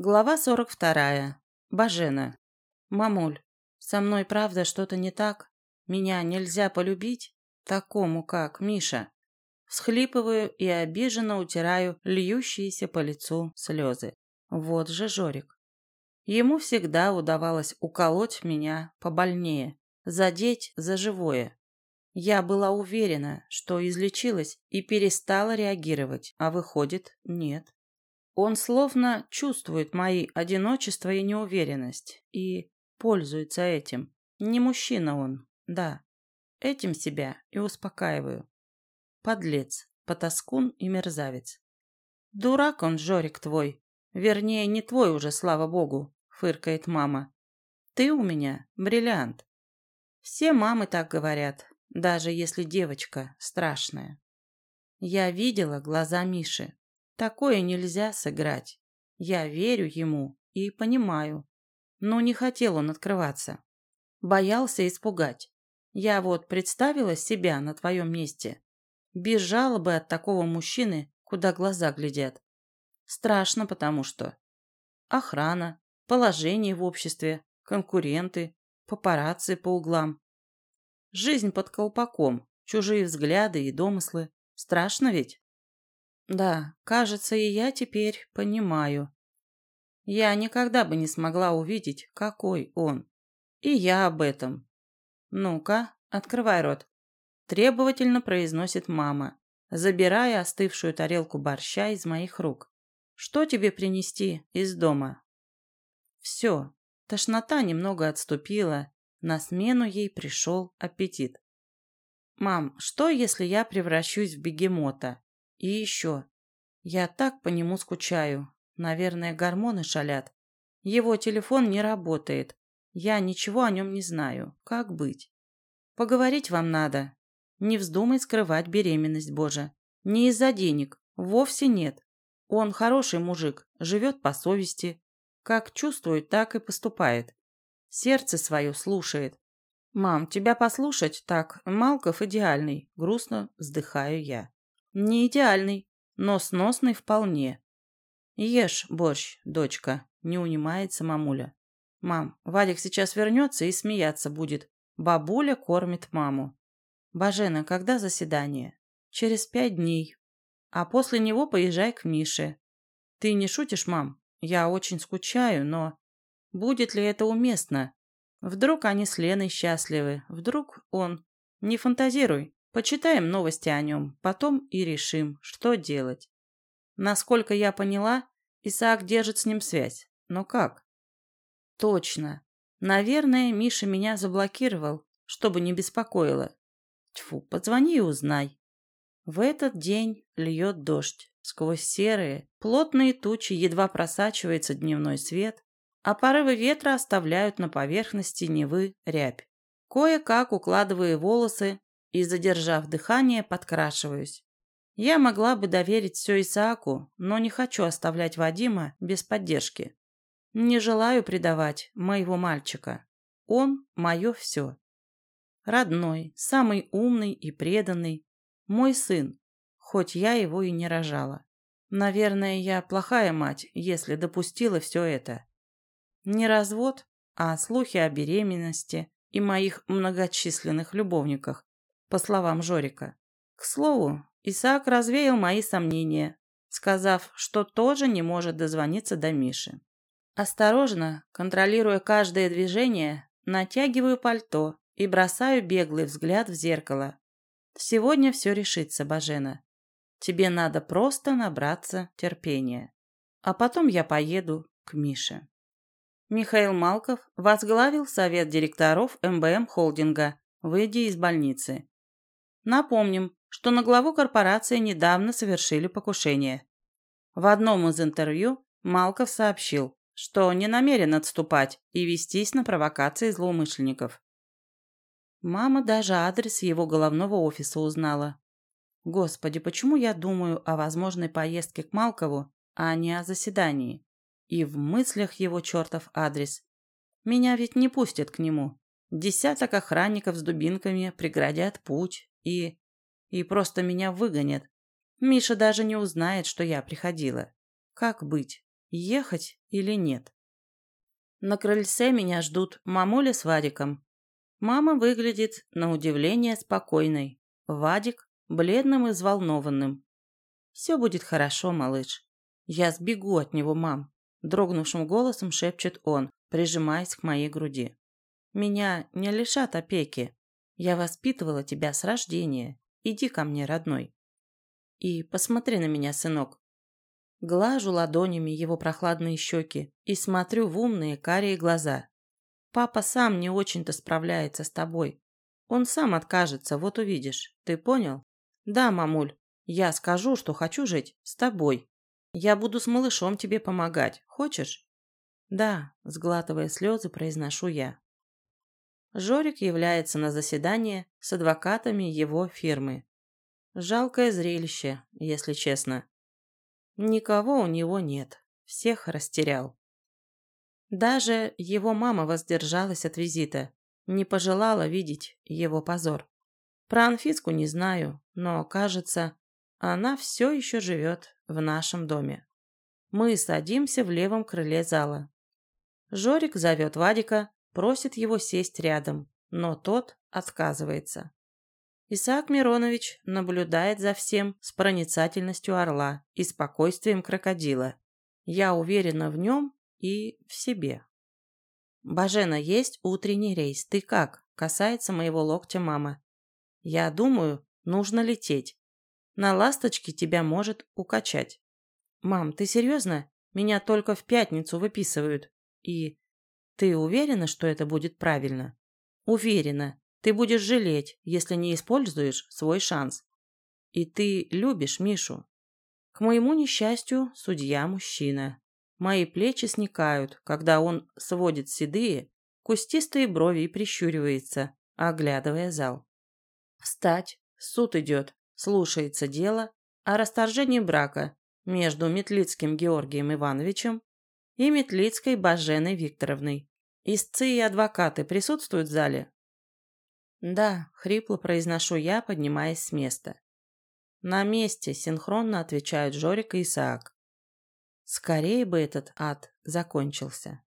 Глава 42. Бажена. Мамуль, со мной правда что-то не так? Меня нельзя полюбить? Такому, как Миша. Всхлипываю и обиженно утираю льющиеся по лицу слезы. Вот же Жорик. Ему всегда удавалось уколоть меня побольнее, задеть за живое. Я была уверена, что излечилась и перестала реагировать, а выходит, нет. Он словно чувствует мои одиночество и неуверенность и пользуется этим. Не мужчина он, да. Этим себя и успокаиваю. Подлец, потаскун и мерзавец. Дурак он, Жорик твой. Вернее, не твой уже, слава богу, фыркает мама. Ты у меня бриллиант. Все мамы так говорят, даже если девочка страшная. Я видела глаза Миши. Такое нельзя сыграть. Я верю ему и понимаю. Но не хотел он открываться. Боялся испугать. Я вот представила себя на твоем месте. Бежала бы от такого мужчины, куда глаза глядят. Страшно, потому что охрана, положение в обществе, конкуренты, папарацци по углам. Жизнь под колпаком, чужие взгляды и домыслы. Страшно ведь? Да, кажется, и я теперь понимаю. Я никогда бы не смогла увидеть, какой он. И я об этом. Ну-ка, открывай рот. Требовательно произносит мама, забирая остывшую тарелку борща из моих рук. Что тебе принести из дома? Все, тошнота немного отступила, на смену ей пришел аппетит. «Мам, что, если я превращусь в бегемота? И еще. Я так по нему скучаю. Наверное, гормоны шалят. Его телефон не работает. Я ничего о нем не знаю. Как быть? Поговорить вам надо. Не вздумай скрывать беременность, Боже. Не из-за денег. Вовсе нет. Он хороший мужик, живет по совести. Как чувствует, так и поступает. Сердце свое слушает. «Мам, тебя послушать? Так, Малков идеальный», — грустно вздыхаю я. «Не идеальный, но сносный вполне. Ешь борщ, дочка, не унимается мамуля. Мам, Вадик сейчас вернется и смеяться будет. Бабуля кормит маму. Бажена, когда заседание? Через пять дней. А после него поезжай к Мише. Ты не шутишь, мам? Я очень скучаю, но... Будет ли это уместно? Вдруг они с Леной счастливы, вдруг он... Не фантазируй, Почитаем новости о нем, потом и решим, что делать. Насколько я поняла, Исаак держит с ним связь. Но как? Точно. Наверное, Миша меня заблокировал, чтобы не беспокоило. Тьфу, позвони и узнай. В этот день льет дождь. Сквозь серые, плотные тучи едва просачивается дневной свет, а порывы ветра оставляют на поверхности Невы рябь. Кое-как укладывая волосы и, задержав дыхание, подкрашиваюсь. Я могла бы доверить все Исааку, но не хочу оставлять Вадима без поддержки. Не желаю предавать моего мальчика. Он – мое все. Родной, самый умный и преданный. Мой сын, хоть я его и не рожала. Наверное, я плохая мать, если допустила все это. Не развод, а слухи о беременности и моих многочисленных любовниках по словам Жорика. К слову, Исаак развеял мои сомнения, сказав, что тоже не может дозвониться до Миши. Осторожно, контролируя каждое движение, натягиваю пальто и бросаю беглый взгляд в зеркало. Сегодня все решится, Бажена. Тебе надо просто набраться терпения. А потом я поеду к Мише. Михаил Малков возглавил совет директоров МБМ холдинга, выйдя из больницы. Напомним, что на главу корпорации недавно совершили покушение. В одном из интервью Малков сообщил, что не намерен отступать и вестись на провокации злоумышленников. Мама даже адрес его головного офиса узнала. Господи, почему я думаю о возможной поездке к Малкову, а не о заседании? И в мыслях его чертов адрес. Меня ведь не пустят к нему. Десяток охранников с дубинками преградят путь, и... и просто меня выгонят. Миша даже не узнает, что я приходила. Как быть? ехать или нет. На крыльце меня ждут мамуля с Вадиком. Мама выглядит, на удивление, спокойной. Вадик – бледным и взволнованным. «Все будет хорошо, малыш. Я сбегу от него, мам», – дрогнувшим голосом шепчет он, прижимаясь к моей груди. «Меня не лишат опеки. Я воспитывала тебя с рождения. Иди ко мне, родной. И посмотри на меня, сынок. Глажу ладонями его прохладные щеки и смотрю в умные карие глаза. Папа сам не очень-то справляется с тобой. Он сам откажется, вот увидишь. Ты понял? Да, мамуль, я скажу, что хочу жить с тобой. Я буду с малышом тебе помогать. Хочешь? Да, сглатывая слезы, произношу я. Жорик является на заседание с адвокатами его фирмы. Жалкое зрелище, если честно. Никого у него нет, всех растерял. Даже его мама воздержалась от визита, не пожелала видеть его позор. Про Анфиску не знаю, но, кажется, она все еще живет в нашем доме. Мы садимся в левом крыле зала. Жорик зовет Вадика, просит его сесть рядом, но тот отказывается. Исаак Миронович наблюдает за всем с проницательностью орла и спокойствием крокодила. Я уверена в нем и в себе. «Бажена, есть утренний рейс. Ты как?» – касается моего локтя мама. «Я думаю, нужно лететь. На ласточке тебя может укачать». «Мам, ты серьезно? Меня только в пятницу выписывают. И ты уверена, что это будет правильно?» «Уверена. Ты будешь жалеть, если не используешь свой шанс. И ты любишь Мишу. К моему несчастью, судья мужчина. Мои плечи сникают, когда он сводит седые, кустистые брови и прищуривается, оглядывая зал. Встать, суд идет, слушается дело о расторжении брака между Метлицким Георгием Ивановичем и Метлицкой Баженой Викторовной. Истцы и адвокаты присутствуют в зале? «Да», — хрипло произношу я, поднимаясь с места. «На месте», — синхронно отвечают Жорик и Исаак. Скорее бы этот ад закончился.